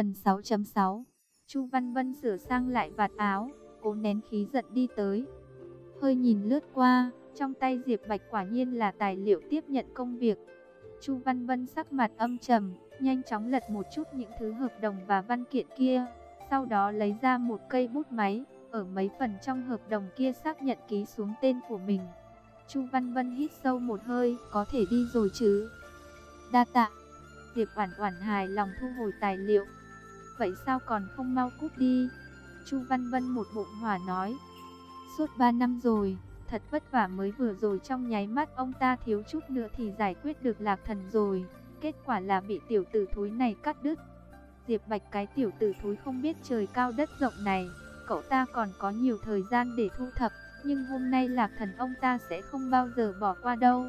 Phần 6.6 Chu Văn Vân sửa sang lại vạt áo, cố nén khí giận đi tới. Hơi nhìn lướt qua, trong tay Diệp Bạch quả nhiên là tài liệu tiếp nhận công việc. Chu Văn Vân sắc mặt âm trầm, nhanh chóng lật một chút những thứ hợp đồng và văn kiện kia, sau đó lấy ra một cây bút máy, ở mấy phần trong hợp đồng kia xác nhận ký xuống tên của mình. Chu Văn Vân hít sâu một hơi, có thể đi rồi chứ? Đa tạ. Diệp Oản Oản hài lòng thu hồi tài liệu. Vậy sao còn không mau cút đi? Chu Văn Vân một bụng hỏa nói. Suốt 3 năm rồi, thật vất vả mới vừa rồi trong nháy mắt ông ta thiếu chút nữa thì giải quyết được Lạc Thần rồi, kết quả là bị tiểu tử thúi này cắt đứt. Diệp Bạch cái tiểu tử thúi không biết trời cao đất rộng này, cậu ta còn có nhiều thời gian để thu thập, nhưng hôm nay Lạc Thần ông ta sẽ không bao giờ bỏ qua đâu.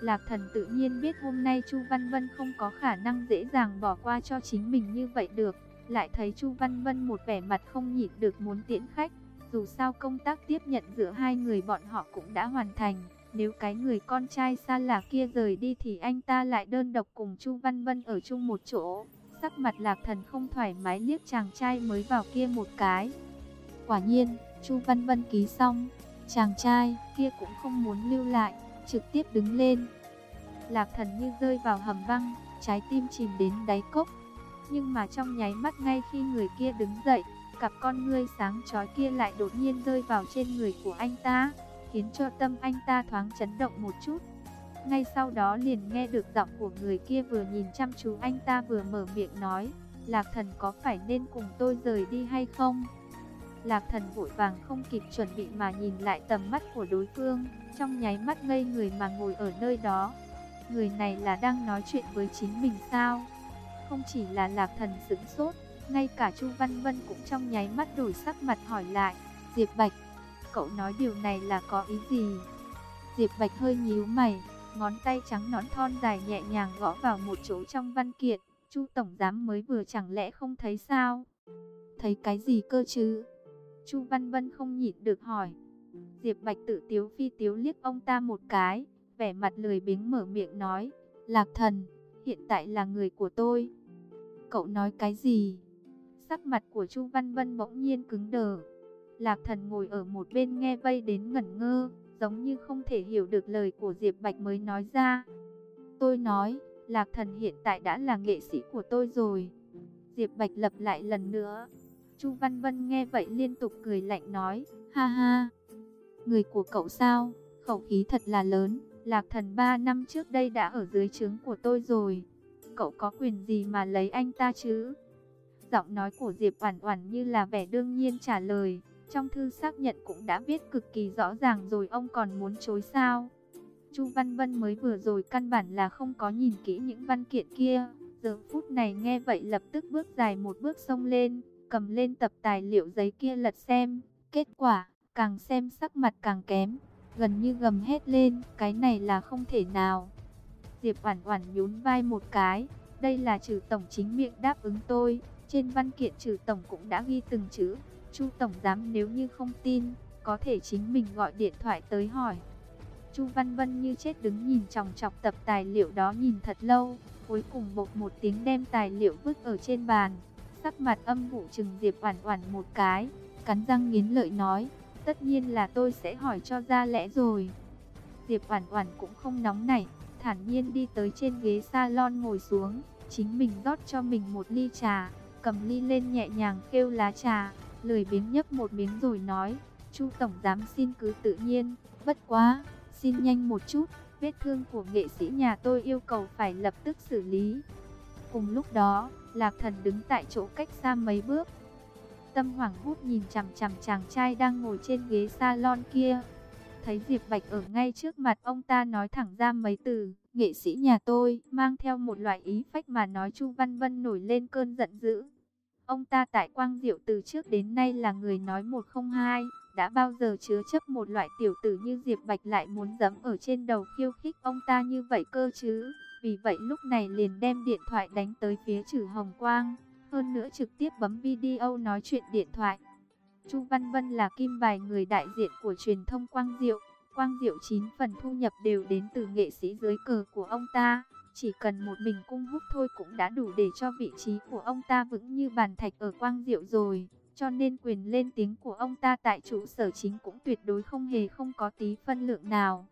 Lạc Thần tự nhiên biết hôm nay Chu Văn Vân không có khả năng dễ dàng bỏ qua cho chính mình như vậy được, lại thấy Chu Văn Vân một vẻ mặt không nhịn được muốn tiễn khách. Dù sao công tác tiếp nhận giữa hai người bọn họ cũng đã hoàn thành, nếu cái người con trai xa lạ kia rời đi thì anh ta lại đơn độc cùng Chu Văn Vân ở chung một chỗ. Sắc mặt Lạc Thần không thoải mái liếc chàng trai mới vào kia một cái. Quả nhiên, Chu Văn Vân ký xong, chàng trai kia cũng không muốn lưu lại, trực tiếp đứng lên. Lạc Thần như rơi vào hầm băng, trái tim chìm đến đáy cốc. Nhưng mà trong nháy mắt ngay khi người kia đứng dậy, cặp con ngươi sáng chói kia lại đột nhiên rơi vào trên người của anh ta, khiến cho tâm anh ta thoáng chấn động một chút. Ngay sau đó liền nghe được giọng của người kia vừa nhìn chăm chú anh ta vừa mở miệng nói, Lạc thần có phải nên cùng tôi rời đi hay không? Lạc thần vội vàng không kịp chuẩn bị mà nhìn lại tầm mắt của đối phương, trong nháy mắt ngây người mà ngồi ở nơi đó. Người này là đang nói chuyện với chính mình sao? Không chỉ là lạc thần sững sốt, ngay cả Chu Văn Vân cũng trong nháy mắt đổi sắc mặt hỏi lại, Diệp Bạch, cậu nói điều này là có ý gì? Diệp Bạch hơi nhíu mày, ngón tay trắng nón thon dài nhẹ nhàng gõ vào một chỗ trong văn kiện, Chu Tổng Giám mới vừa chẳng lẽ không thấy sao? Thấy cái gì cơ chứ? Chu Văn Vân không nhịn được hỏi. Diệp Bạch tự tiếu phi tiếu liếc ông ta một cái, vẻ mặt lười biếng mở miệng nói, Lạc thần, hiện tại là người của tôi. Cậu nói cái gì? Sắc mặt của Chu Văn Vân bỗng nhiên cứng đờ. Lạc thần ngồi ở một bên nghe vây đến ngẩn ngơ, giống như không thể hiểu được lời của Diệp Bạch mới nói ra. Tôi nói, Lạc thần hiện tại đã là nghệ sĩ của tôi rồi. Diệp Bạch lặp lại lần nữa. Chu Văn Vân nghe vậy liên tục cười lạnh nói, ha ha, người của cậu sao, khẩu khí thật là lớn, Lạc thần 3 năm trước đây đã ở dưới trướng của tôi rồi. Cậu có quyền gì mà lấy anh ta chứ? Giọng nói của Diệp Oản Oản như là vẻ đương nhiên trả lời, trong thư xác nhận cũng đã viết cực kỳ rõ ràng rồi ông còn muốn chối sao? Chu Văn Vân mới vừa rồi căn bản là không có nhìn kỹ những văn kiện kia, giờ phút này nghe vậy lập tức bước dài một bước xông lên, cầm lên tập tài liệu giấy kia lật xem, kết quả, càng xem sắc mặt càng kém, gần như gầm hết lên, cái này là không thể nào. Diệp Oản Oản nhún vai một cái, đây là trừ tổng chính miệng đáp ứng tôi, trên văn kiện trừ tổng cũng đã ghi từng chữ, Chu tổng giám nếu như không tin, có thể chính mình gọi điện thoại tới hỏi. Chu Văn Vân như chết đứng nhìn chòng chọc tập tài liệu đó nhìn thật lâu, cuối cùng bột một tiếng đem tài liệu vứt ở trên bàn. Sắc mặt âm vụ trừng Diệp Oản Oản một cái, cắn răng nghiến lợi nói, tất nhiên là tôi sẽ hỏi cho ra lẽ rồi. Diệp Oản Oản cũng không nóng nảy, thản nhiên đi tới trên ghế salon ngồi xuống, chính mình rót cho mình một ly trà, cầm ly lên nhẹ nhàng kêu lá trà, lười biếng nhấp một miếng rồi nói, "Chu tổng giám xin cứ tự nhiên, bất quá, xin nhanh một chút, vết thương của nghệ sĩ nhà tôi yêu cầu phải lập tức xử lý." Cùng lúc đó, Lạc Thần đứng tại chỗ cách xa mấy bước. Tâm hoảng hốt nhìn chằm chằm chàng trai đang ngồi trên ghế salon kia. Thấy Diệp Bạch ở ngay trước mặt ông ta nói thẳng ra mấy từ, nghệ sĩ nhà tôi, mang theo một loại ý phách mà nói Chu Văn Vân nổi lên cơn giận dữ. Ông ta tại Quang Diệu từ trước đến nay là người nói một không hai, đã bao giờ chứa chấp một loại tiểu tử như Diệp Bạch lại muốn dẫm ở trên đầu khiêu khích ông ta như vậy cơ chứ. Vì vậy lúc này liền đem điện thoại đánh tới phía trừ Hồng Quang, hơn nữa trực tiếp bấm video nói chuyện điện thoại. Chu Văn Vân là kim bài người đại diện của truyền thông Quang Diệu, Quang Diệu 9 phần thu nhập đều đến từ nghệ sĩ dưới cờ của ông ta. Chỉ cần một mình cung húc thôi cũng đã đủ để cho vị trí của ông ta vững như bàn thạch ở Quang Diệu rồi. Cho nên quyền lên tiếng của ông ta tại trụ sở chính cũng tuyệt đối không hề không có tí phân lượng nào.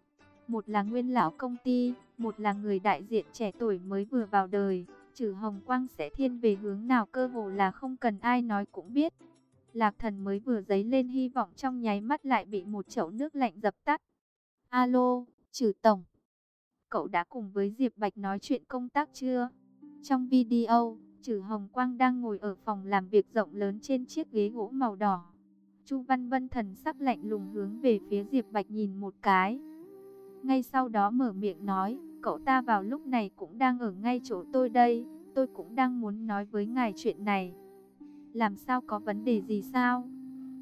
Một là nguyên lão công ty, một là người đại diện trẻ tuổi mới vừa vào đời. Trừ Hồng Quang sẽ thiên về hướng nào cơ hồ là không cần ai nói cũng biết. Lạc thần mới vừa dấy lên hy vọng trong nháy mắt lại bị một chậu nước lạnh dập tắt. Alo, trừ tổng. Cậu đã cùng với Diệp Bạch nói chuyện công tác chưa? Trong video, trừ Hồng Quang đang ngồi ở phòng làm việc rộng lớn trên chiếc ghế gỗ màu đỏ. Chu Văn Vân thần sắc lạnh lùng hướng về phía Diệp Bạch nhìn một cái. Ngay sau đó mở miệng nói, cậu ta vào lúc này cũng đang ở ngay chỗ tôi đây, tôi cũng đang muốn nói với ngài chuyện này. Làm sao có vấn đề gì sao?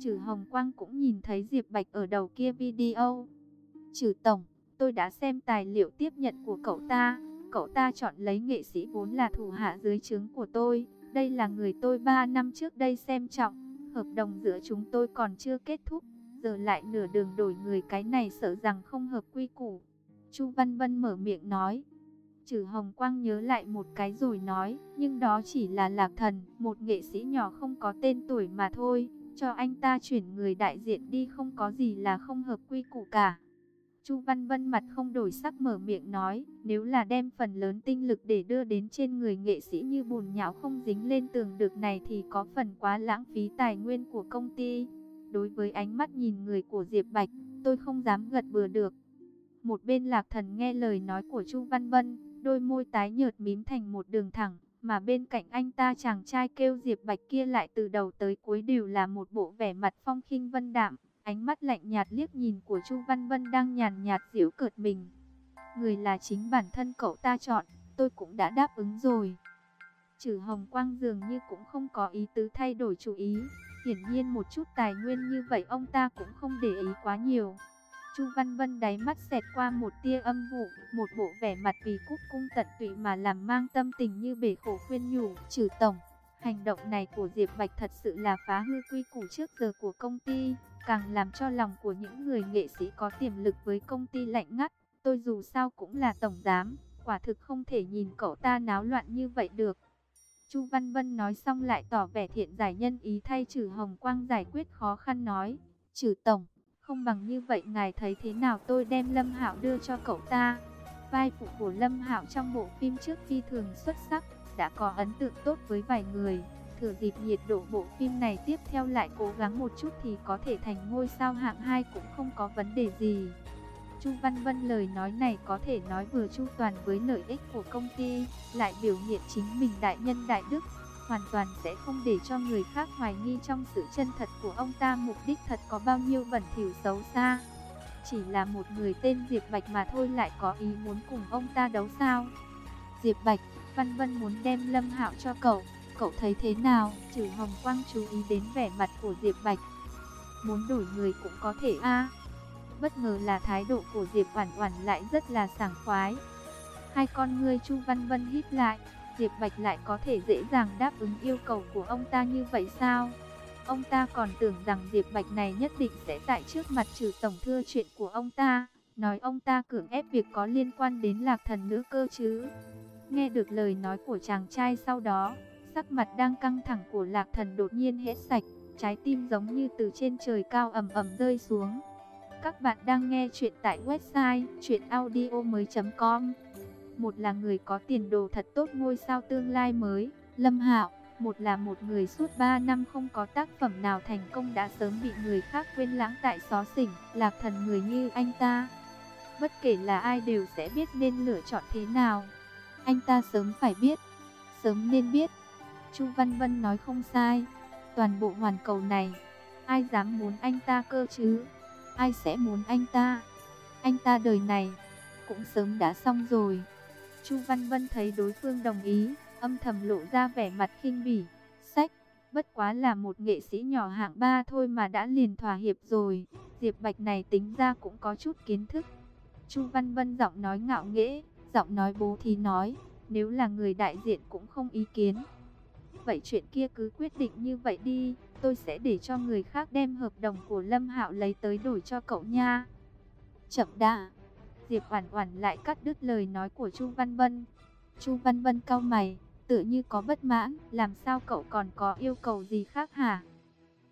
Trừ Hồng Quang cũng nhìn thấy Diệp Bạch ở đầu kia video. Trừ Tổng, tôi đã xem tài liệu tiếp nhận của cậu ta. Cậu ta chọn lấy nghệ sĩ vốn là thủ hạ dưới trướng của tôi. Đây là người tôi 3 năm trước đây xem trọng. Hợp đồng giữa chúng tôi còn chưa kết thúc. Giờ lại nửa đường đổi người cái này sợ rằng không hợp quy củ. Chu Văn Vân mở miệng nói. Trừ Hồng Quang nhớ lại một cái rồi nói, nhưng đó chỉ là lạc thần, một nghệ sĩ nhỏ không có tên tuổi mà thôi, cho anh ta chuyển người đại diện đi không có gì là không hợp quy củ cả. Chu Văn Vân mặt không đổi sắc mở miệng nói, nếu là đem phần lớn tinh lực để đưa đến trên người nghệ sĩ như bùn nhão không dính lên tường được này thì có phần quá lãng phí tài nguyên của công ty. Đối với ánh mắt nhìn người của Diệp Bạch, tôi không dám gật bừa được. Một bên lạc thần nghe lời nói của Chu Văn Vân, đôi môi tái nhợt mím thành một đường thẳng, mà bên cạnh anh ta chàng trai kêu Diệp Bạch kia lại từ đầu tới cuối đều là một bộ vẻ mặt phong khinh vân đạm, ánh mắt lạnh nhạt liếc nhìn của Chu Văn Vân đang nhàn nhạt giễu cợt mình. Người là chính bản thân cậu ta chọn, tôi cũng đã đáp ứng rồi. Trừ Hồng Quang dường như cũng không có ý tứ thay đổi chủ ý, hiển nhiên một chút tài nguyên như vậy ông ta cũng không để ý quá nhiều. Chu Văn Vân đáy mắt xẹt qua một tia âm vụ, một bộ vẻ mặt vì cúc cung tận tụy mà làm mang tâm tình như bể khổ khuyên nhủ, trừ tổng. Hành động này của Diệp Bạch thật sự là phá hư quy củ trước giờ của công ty, càng làm cho lòng của những người nghệ sĩ có tiềm lực với công ty lạnh ngắt. Tôi dù sao cũng là tổng giám, quả thực không thể nhìn cậu ta náo loạn như vậy được. Chu Văn Vân nói xong lại tỏ vẻ thiện giải nhân ý thay trừ Hồng Quang giải quyết khó khăn nói, trừ tổng. Không bằng như vậy ngài thấy thế nào tôi đem Lâm Hạo đưa cho cậu ta. Vai phụ của Lâm Hạo trong bộ phim trước phi thường xuất sắc, đã có ấn tượng tốt với vài người. Thừa dịp nhiệt độ bộ phim này tiếp theo lại cố gắng một chút thì có thể thành ngôi sao hạng 2 cũng không có vấn đề gì. Chu Văn Vân lời nói này có thể nói vừa chu toàn với lợi ích của công ty, lại biểu hiện chính mình đại nhân đại đức, hoàn toàn sẽ không để cho người khác hoài nghi trong sự chân thật của ông ta mục đích thật có bao nhiêu bẩn thỉu xấu xa. Chỉ là một người tên Diệp Bạch mà thôi lại có ý muốn cùng ông ta đấu sao. Diệp Bạch, Văn Vân muốn đem Lâm Hạo cho cậu, cậu thấy thế nào? Trừ Hồng Quang chú ý đến vẻ mặt của Diệp Bạch. Muốn đổi người cũng có thể a. Bất ngờ là thái độ của Diệp Oản Oản lại rất là sảng khoái. Hai con ngươi Chu Văn Vân hít lại, Diệp Bạch lại có thể dễ dàng đáp ứng yêu cầu của ông ta như vậy sao? Ông ta còn tưởng rằng Diệp Bạch này nhất định sẽ tại trước mặt trừ tổng thưa chuyện của ông ta, nói ông ta cưỡng ép việc có liên quan đến lạc thần nữ cơ chứ. Nghe được lời nói của chàng trai sau đó, sắc mặt đang căng thẳng của lạc thần đột nhiên hết sạch, trái tim giống như từ trên trời cao ầm ầm rơi xuống. Các bạn đang nghe chuyện tại website chuyenaudio.com một là người có tiền đồ thật tốt ngôi sao tương lai mới, Lâm Hạo, một là một người suốt 3 năm không có tác phẩm nào thành công đã sớm bị người khác quên lãng tại xó xỉnh, lạc thần người như anh ta. Bất kể là ai đều sẽ biết nên lựa chọn thế nào. Anh ta sớm phải biết, sớm nên biết. Chu Văn Vân nói không sai, toàn bộ hoàn cầu này, ai dám muốn anh ta cơ chứ? Ai sẽ muốn anh ta? Anh ta đời này cũng sớm đã xong rồi. Chu Văn Vân thấy đối phương đồng ý, âm thầm lộ ra vẻ mặt khinh bỉ. Sách, bất quá là một nghệ sĩ nhỏ hạng ba thôi mà đã liền thỏa hiệp rồi. Diệp Bạch này tính ra cũng có chút kiến thức. Chu Văn Vân giọng nói ngạo nghễ, giọng nói bố thì nói, nếu là người đại diện cũng không ý kiến. Vậy chuyện kia cứ quyết định như vậy đi, tôi sẽ để cho người khác đem hợp đồng của Lâm Hạo lấy tới đổi cho cậu nha. Chậm đã. Diệp Oản Oản lại cắt đứt lời nói của Chu Văn Vân. Chu Văn Vân cau mày, tựa như có bất mãn, làm sao cậu còn có yêu cầu gì khác hả?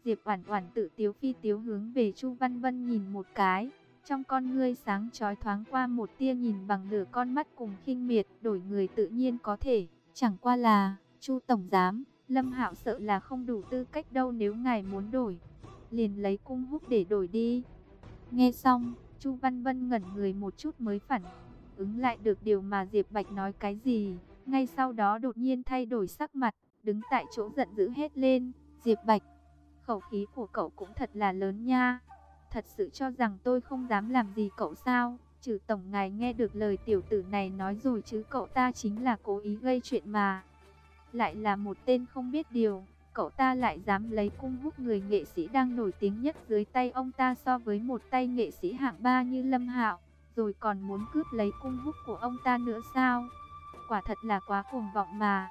Diệp Oản Oản tự tiếu phi tiếu hướng về Chu Văn Vân nhìn một cái, trong con ngươi sáng chói thoáng qua một tia nhìn bằng nửa con mắt cùng khinh miệt, đổi người tự nhiên có thể, chẳng qua là, Chu tổng giám, Lâm Hạo sợ là không đủ tư cách đâu nếu ngài muốn đổi, liền lấy cung húc để đổi đi. Nghe xong, Chu Văn Vân ngẩn người một chút mới phản ứng lại được điều mà Diệp Bạch nói cái gì, ngay sau đó đột nhiên thay đổi sắc mặt, đứng tại chỗ giận dữ hết lên, Diệp Bạch, khẩu khí của cậu cũng thật là lớn nha, thật sự cho rằng tôi không dám làm gì cậu sao, trừ tổng ngài nghe được lời tiểu tử này nói rồi chứ cậu ta chính là cố ý gây chuyện mà, lại là một tên không biết điều cậu ta lại dám lấy cung hút người nghệ sĩ đang nổi tiếng nhất dưới tay ông ta so với một tay nghệ sĩ hạng ba như Lâm Hạo, rồi còn muốn cướp lấy cung hút của ông ta nữa sao? Quả thật là quá cuồng vọng mà.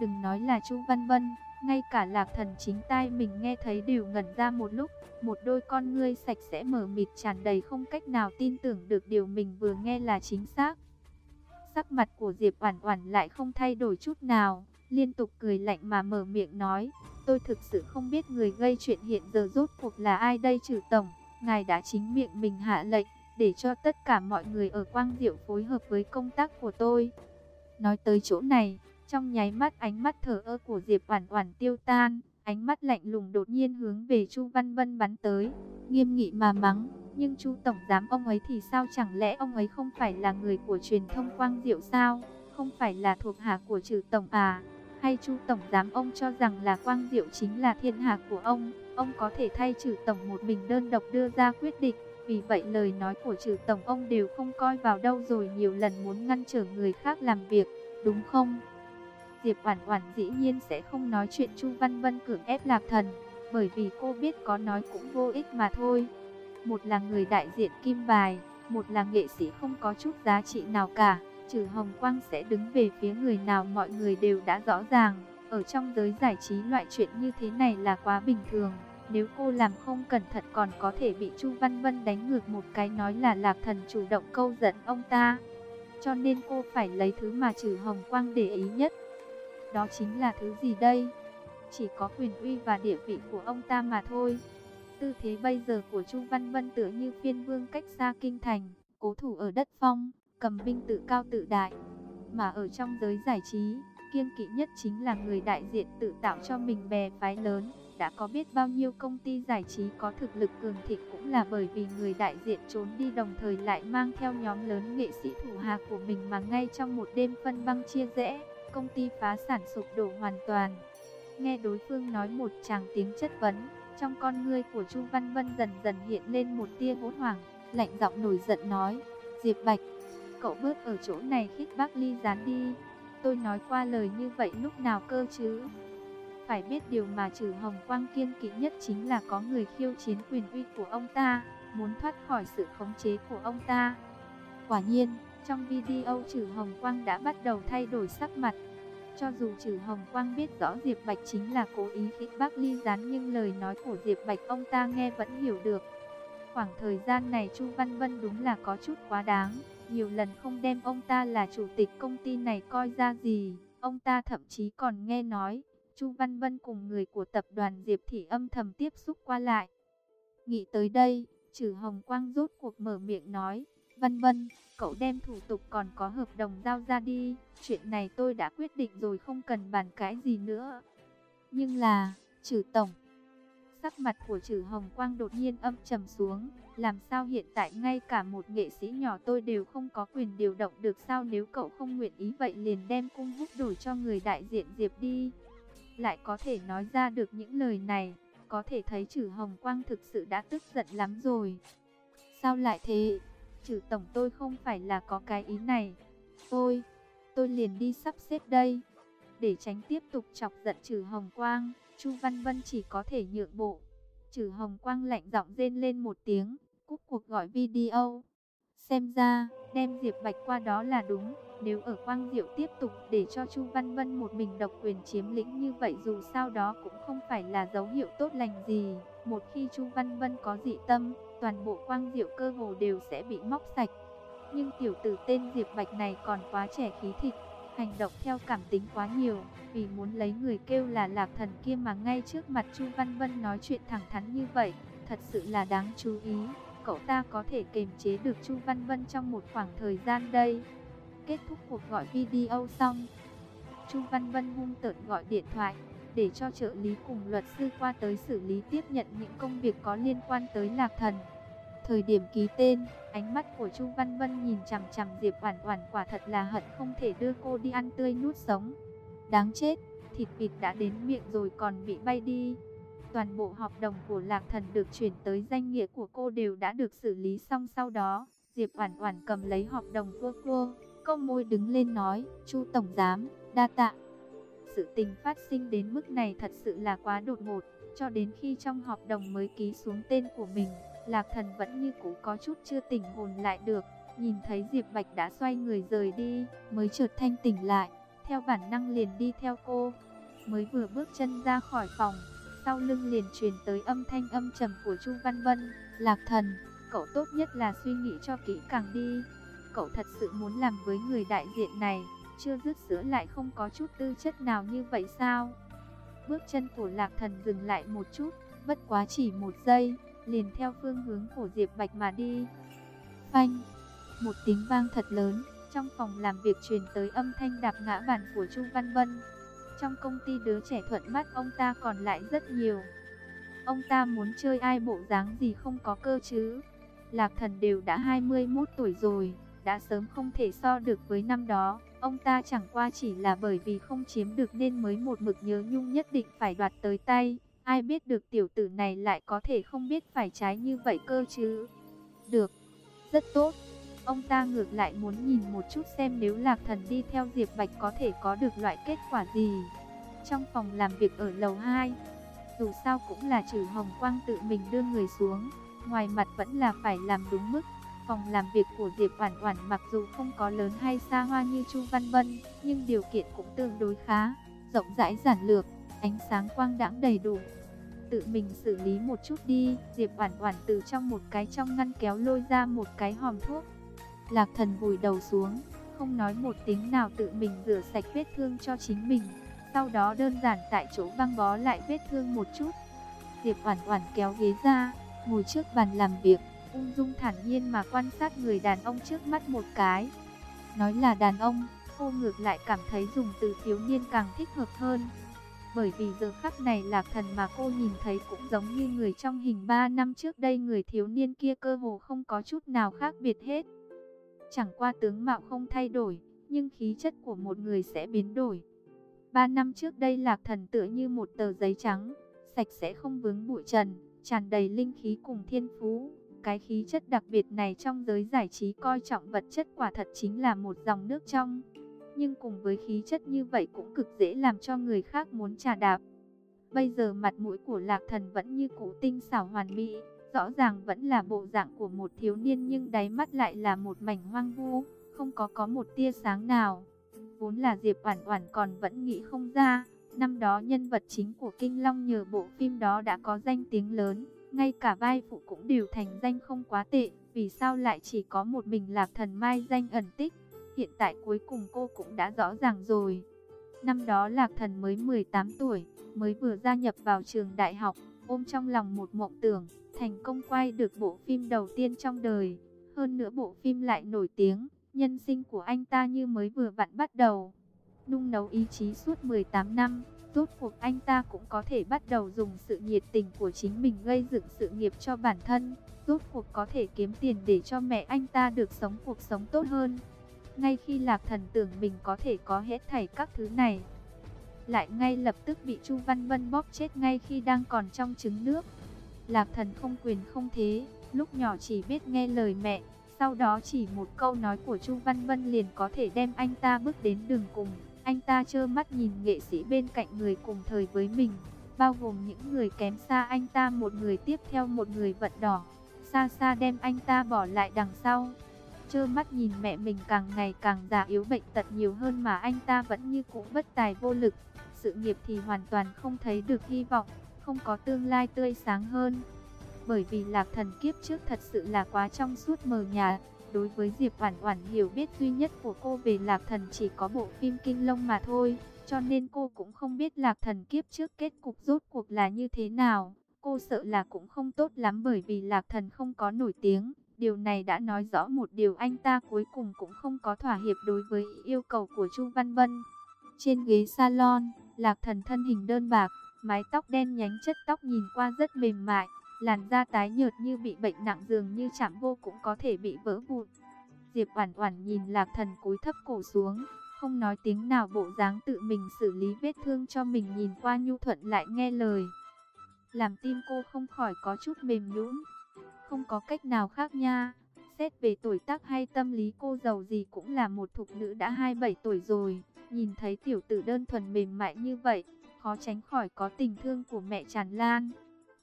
Đừng nói là Chu Văn Vân, ngay cả Lạc Thần chính tai mình nghe thấy đều ngẩn ra một lúc, một đôi con ngươi sạch sẽ mở mịt tràn đầy không cách nào tin tưởng được điều mình vừa nghe là chính xác. Sắc mặt của Diệp Oản Oản lại không thay đổi chút nào liên tục cười lạnh mà mở miệng nói, tôi thực sự không biết người gây chuyện hiện giờ rốt cuộc là ai đây trừ tổng, ngài đã chính miệng mình hạ lệnh, để cho tất cả mọi người ở Quang Diệu phối hợp với công tác của tôi. Nói tới chỗ này, trong nháy mắt ánh mắt thở ơ của Diệp Oản Oản tiêu tan, ánh mắt lạnh lùng đột nhiên hướng về Chu Văn Vân bắn tới, nghiêm nghị mà mắng, nhưng Chu tổng giám ông ấy thì sao chẳng lẽ ông ấy không phải là người của truyền thông Quang Diệu sao? Không phải là thuộc hạ của trừ tổng à? Hay Chu Tổng Giám ông cho rằng là Quang Diệu chính là thiên hạ của ông, ông có thể thay trừ Tổng một mình đơn độc đưa ra quyết định, vì vậy lời nói của trừ Tổng ông đều không coi vào đâu rồi nhiều lần muốn ngăn trở người khác làm việc, đúng không? Diệp Oản Oản dĩ nhiên sẽ không nói chuyện Chu Văn Vân cưỡng ép Lạc Thần, bởi vì cô biết có nói cũng vô ích mà thôi. Một là người đại diện kim bài, một là nghệ sĩ không có chút giá trị nào cả trừ Hồng Quang sẽ đứng về phía người nào mọi người đều đã rõ ràng. Ở trong giới giải trí loại chuyện như thế này là quá bình thường. Nếu cô làm không cẩn thận còn có thể bị Chu Văn Vân đánh ngược một cái nói là Lạc Thần chủ động câu dẫn ông ta. Cho nên cô phải lấy thứ mà trừ Hồng Quang để ý nhất. Đó chính là thứ gì đây? Chỉ có quyền uy và địa vị của ông ta mà thôi. Tư thế bây giờ của Chu Văn Vân tựa như phiên vương cách xa kinh thành, cố thủ ở đất phong cầm binh tự cao tự đại. Mà ở trong giới giải trí, kiêng kỵ nhất chính là người đại diện tự tạo cho mình bè phái lớn. Đã có biết bao nhiêu công ty giải trí có thực lực cường thịnh cũng là bởi vì người đại diện trốn đi đồng thời lại mang theo nhóm lớn nghệ sĩ thủ hạ của mình mà ngay trong một đêm phân băng chia rẽ, công ty phá sản sụp đổ hoàn toàn. Nghe đối phương nói một tràng tiếng chất vấn, trong con ngươi của Chu Văn Vân dần dần hiện lên một tia hốt hoảng, lạnh giọng nổi giận nói, Diệp Bạch, cậu bớt ở chỗ này khích bác ly gián đi. Tôi nói qua lời như vậy lúc nào cơ chứ? Phải biết điều mà trừ Hồng Quang kiên kỵ nhất chính là có người khiêu chiến quyền uy của ông ta, muốn thoát khỏi sự khống chế của ông ta. Quả nhiên, trong video trừ Hồng Quang đã bắt đầu thay đổi sắc mặt. Cho dù trừ Hồng Quang biết rõ Diệp Bạch chính là cố ý khích bác ly gián nhưng lời nói của Diệp Bạch ông ta nghe vẫn hiểu được. Khoảng thời gian này Chu Văn Vân đúng là có chút quá đáng nhiều lần không đem ông ta là chủ tịch công ty này coi ra gì. Ông ta thậm chí còn nghe nói, Chu Văn Vân cùng người của tập đoàn Diệp Thị âm thầm tiếp xúc qua lại. Nghĩ tới đây, trừ Hồng Quang rốt cuộc mở miệng nói, Văn Vân, cậu đem thủ tục còn có hợp đồng giao ra đi, chuyện này tôi đã quyết định rồi không cần bàn cãi gì nữa. Nhưng là, trừ Tổng, Sắc mặt của Trử Hồng Quang đột nhiên âm trầm xuống, làm sao hiện tại ngay cả một nghệ sĩ nhỏ tôi đều không có quyền điều động được sao nếu cậu không nguyện ý vậy liền đem cung hút đổi cho người đại diện Diệp đi. Lại có thể nói ra được những lời này, có thể thấy trừ Hồng Quang thực sự đã tức giận lắm rồi. Sao lại thế? trừ Tổng tôi không phải là có cái ý này. Tôi, tôi liền đi sắp xếp đây. Để tránh tiếp tục chọc giận trừ Hồng Quang. Chu Văn Vân chỉ có thể nhượng bộ. Trừ Hồng Quang lạnh giọng rên lên một tiếng, cúp cuộc gọi video. Xem ra, đem Diệp Bạch qua đó là đúng. Nếu ở Quang Diệu tiếp tục để cho Chu Văn Vân một mình độc quyền chiếm lĩnh như vậy dù sao đó cũng không phải là dấu hiệu tốt lành gì. Một khi Chu Văn Vân có dị tâm, toàn bộ Quang Diệu cơ hồ đều sẽ bị móc sạch. Nhưng tiểu tử tên Diệp Bạch này còn quá trẻ khí thịt, hành động theo cảm tính quá nhiều, vì muốn lấy người kêu là lạc thần kia mà ngay trước mặt Chu Văn Vân nói chuyện thẳng thắn như vậy, thật sự là đáng chú ý. Cậu ta có thể kềm chế được Chu Văn Vân trong một khoảng thời gian đây. Kết thúc cuộc gọi video xong, Chu Văn Vân hung tợn gọi điện thoại để cho trợ lý cùng luật sư qua tới xử lý tiếp nhận những công việc có liên quan tới Lạc Thần. Thời điểm ký tên, ánh mắt của Chu Văn Vân nhìn chằm chằm Diệp Oản Oản quả thật là hận không thể đưa cô đi ăn tươi nuốt sống. Đáng chết, thịt vịt đã đến miệng rồi còn bị bay đi. Toàn bộ hợp đồng của Lạc Thần được chuyển tới danh nghĩa của cô đều đã được xử lý xong sau đó. Diệp Oản Oản cầm lấy hợp đồng cua cô câu môi đứng lên nói, "Chu tổng giám, đa tạ." Sự tình phát sinh đến mức này thật sự là quá đột ngột, cho đến khi trong hợp đồng mới ký xuống tên của mình, Lạc Thần vẫn như cũ có chút chưa tỉnh hồn lại được, nhìn thấy Diệp Bạch đã xoay người rời đi, mới chợt thanh tỉnh lại, theo bản năng liền đi theo cô. Mới vừa bước chân ra khỏi phòng, sau lưng liền truyền tới âm thanh âm trầm của Chu Văn Vân, "Lạc Thần, cậu tốt nhất là suy nghĩ cho kỹ càng đi. Cậu thật sự muốn làm với người đại diện này, chưa dứt sữa lại không có chút tư chất nào như vậy sao?" Bước chân của Lạc Thần dừng lại một chút, bất quá chỉ một giây, liền theo phương hướng của Diệp Bạch mà đi. Phanh, một tiếng vang thật lớn, trong phòng làm việc truyền tới âm thanh đạp ngã bàn của Chu Văn Vân. Trong công ty đứa trẻ thuận mắt ông ta còn lại rất nhiều. Ông ta muốn chơi ai bộ dáng gì không có cơ chứ. Lạc thần đều đã 21 tuổi rồi, đã sớm không thể so được với năm đó. Ông ta chẳng qua chỉ là bởi vì không chiếm được nên mới một mực nhớ nhung nhất định phải đoạt tới tay. Ai biết được tiểu tử này lại có thể không biết phải trái như vậy cơ chứ. Được, rất tốt. Ông ta ngược lại muốn nhìn một chút xem nếu lạc thần đi theo Diệp Bạch có thể có được loại kết quả gì. Trong phòng làm việc ở lầu 2, dù sao cũng là trừ Hồng Quang tự mình đưa người xuống, ngoài mặt vẫn là phải làm đúng mức. Phòng làm việc của Diệp Oản Oản mặc dù không có lớn hay xa hoa như Chu Văn Vân, nhưng điều kiện cũng tương đối khá, rộng rãi giản lược, ánh sáng quang đãng đầy đủ, tự mình xử lý một chút đi. Diệp Oản Oản từ trong một cái trong ngăn kéo lôi ra một cái hòm thuốc. Lạc Thần vùi đầu xuống, không nói một tiếng nào tự mình rửa sạch vết thương cho chính mình, sau đó đơn giản tại chỗ băng bó lại vết thương một chút. Diệp Oản Oản kéo ghế ra, ngồi trước bàn làm việc, ung dung thản nhiên mà quan sát người đàn ông trước mắt một cái. Nói là đàn ông, cô ngược lại cảm thấy dùng từ thiếu niên càng thích hợp hơn bởi vì giờ khắc này lạc thần mà cô nhìn thấy cũng giống như người trong hình 3 năm trước đây người thiếu niên kia cơ hồ không có chút nào khác biệt hết. Chẳng qua tướng mạo không thay đổi, nhưng khí chất của một người sẽ biến đổi. Ba năm trước đây lạc thần tựa như một tờ giấy trắng, sạch sẽ không vướng bụi trần, tràn đầy linh khí cùng thiên phú. Cái khí chất đặc biệt này trong giới giải trí coi trọng vật chất quả thật chính là một dòng nước trong nhưng cùng với khí chất như vậy cũng cực dễ làm cho người khác muốn trà đạp. Bây giờ mặt mũi của lạc thần vẫn như cũ tinh xảo hoàn mỹ, rõ ràng vẫn là bộ dạng của một thiếu niên nhưng đáy mắt lại là một mảnh hoang vu, không có có một tia sáng nào. Vốn là Diệp Oản Oản còn vẫn nghĩ không ra, năm đó nhân vật chính của Kinh Long nhờ bộ phim đó đã có danh tiếng lớn, ngay cả vai phụ cũng đều thành danh không quá tệ, vì sao lại chỉ có một mình Lạc Thần mai danh ẩn tích? Hiện tại cuối cùng cô cũng đã rõ ràng rồi. Năm đó Lạc Thần mới 18 tuổi, mới vừa gia nhập vào trường đại học, ôm trong lòng một mộng tưởng, thành công quay được bộ phim đầu tiên trong đời. Hơn nữa bộ phim lại nổi tiếng, nhân sinh của anh ta như mới vừa vặn bắt đầu. Nung nấu ý chí suốt 18 năm, rốt cuộc anh ta cũng có thể bắt đầu dùng sự nhiệt tình của chính mình gây dựng sự nghiệp cho bản thân, rốt cuộc có thể kiếm tiền để cho mẹ anh ta được sống cuộc sống tốt hơn. Ngay khi Lạc Thần tưởng mình có thể có hết thảy các thứ này, lại ngay lập tức bị Chu Văn Vân bóp chết ngay khi đang còn trong trứng nước. Lạc Thần không quyền không thế, lúc nhỏ chỉ biết nghe lời mẹ, sau đó chỉ một câu nói của Chu Văn Vân liền có thể đem anh ta bước đến đường cùng. Anh ta trơ mắt nhìn nghệ sĩ bên cạnh người cùng thời với mình, bao gồm những người kém xa anh ta một người tiếp theo một người vận đỏ, xa xa đem anh ta bỏ lại đằng sau trơ mắt nhìn mẹ mình càng ngày càng già yếu bệnh tật nhiều hơn mà anh ta vẫn như cũ bất tài vô lực. Sự nghiệp thì hoàn toàn không thấy được hy vọng, không có tương lai tươi sáng hơn. Bởi vì lạc thần kiếp trước thật sự là quá trong suốt mờ nhà, Đối với Diệp Oản Oản hiểu biết duy nhất của cô về Lạc Thần chỉ có bộ phim Kinh Long mà thôi, cho nên cô cũng không biết Lạc Thần kiếp trước kết cục rốt cuộc là như thế nào. Cô sợ là cũng không tốt lắm bởi vì Lạc Thần không có nổi tiếng. Điều này đã nói rõ một điều anh ta cuối cùng cũng không có thỏa hiệp đối với yêu cầu của Chu Văn Vân. Trên ghế salon, Lạc Thần thân hình đơn bạc, mái tóc đen nhánh chất tóc nhìn qua rất mềm mại, làn da tái nhợt như bị bệnh nặng dường như chạm vô cũng có thể bị vỡ vụn. Diệp Oản Oản nhìn Lạc Thần cúi thấp cổ xuống, không nói tiếng nào bộ dáng tự mình xử lý vết thương cho mình nhìn qua nhu thuận lại nghe lời. Làm tim cô không khỏi có chút mềm nhũn. Không có cách nào khác nha. Xét về tuổi tác hay tâm lý cô giàu gì cũng là một thục nữ đã 27 tuổi rồi. Nhìn thấy tiểu tử đơn thuần mềm mại như vậy, khó tránh khỏi có tình thương của mẹ tràn lan.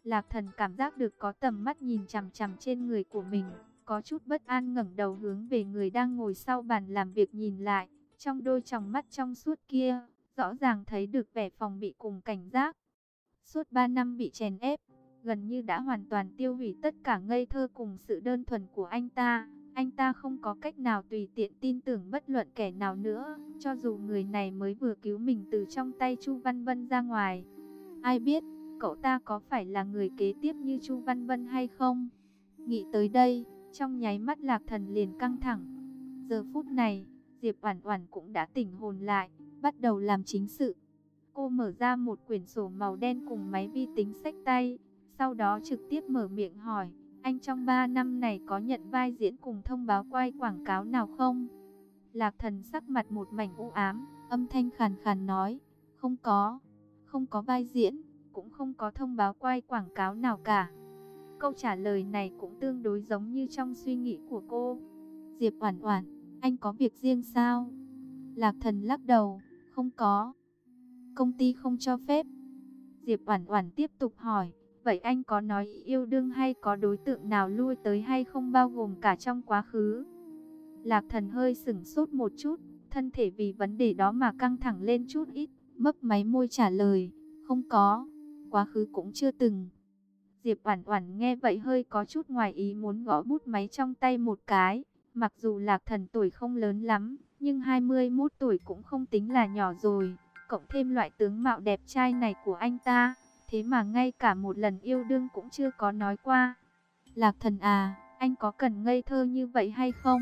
Lạc thần cảm giác được có tầm mắt nhìn chằm chằm trên người của mình, có chút bất an ngẩng đầu hướng về người đang ngồi sau bàn làm việc nhìn lại, trong đôi tròng mắt trong suốt kia, rõ ràng thấy được vẻ phòng bị cùng cảnh giác. Suốt 3 năm bị chèn ép, gần như đã hoàn toàn tiêu hủy tất cả ngây thơ cùng sự đơn thuần của anh ta. Anh ta không có cách nào tùy tiện tin tưởng bất luận kẻ nào nữa, cho dù người này mới vừa cứu mình từ trong tay Chu Văn Vân ra ngoài. Ai biết, cậu ta có phải là người kế tiếp như Chu Văn Vân hay không? Nghĩ tới đây, trong nháy mắt Lạc Thần liền căng thẳng. Giờ phút này, Diệp Oản Oản cũng đã tỉnh hồn lại, bắt đầu làm chính sự. Cô mở ra một quyển sổ màu đen cùng máy vi tính sách tay, sau đó trực tiếp mở miệng hỏi, anh trong 3 năm này có nhận vai diễn cùng thông báo quay quảng cáo nào không? Lạc thần sắc mặt một mảnh u ám, âm thanh khàn khàn nói, không có, không có vai diễn, cũng không có thông báo quay quảng cáo nào cả. Câu trả lời này cũng tương đối giống như trong suy nghĩ của cô. Diệp Oản Oản, anh có việc riêng sao? Lạc thần lắc đầu, không có. Công ty không cho phép. Diệp Oản Oản tiếp tục hỏi, vậy anh có nói yêu đương hay có đối tượng nào lui tới hay không bao gồm cả trong quá khứ? Lạc thần hơi sững sốt một chút, thân thể vì vấn đề đó mà căng thẳng lên chút ít, mấp máy môi trả lời, không có, quá khứ cũng chưa từng. Diệp Oản Oản nghe vậy hơi có chút ngoài ý muốn gõ bút máy trong tay một cái, mặc dù Lạc Thần tuổi không lớn lắm, nhưng 21 tuổi cũng không tính là nhỏ rồi cộng thêm loại tướng mạo đẹp trai này của anh ta, thế mà ngay cả một lần yêu đương cũng chưa có nói qua. Lạc thần à, anh có cần ngây thơ như vậy hay không?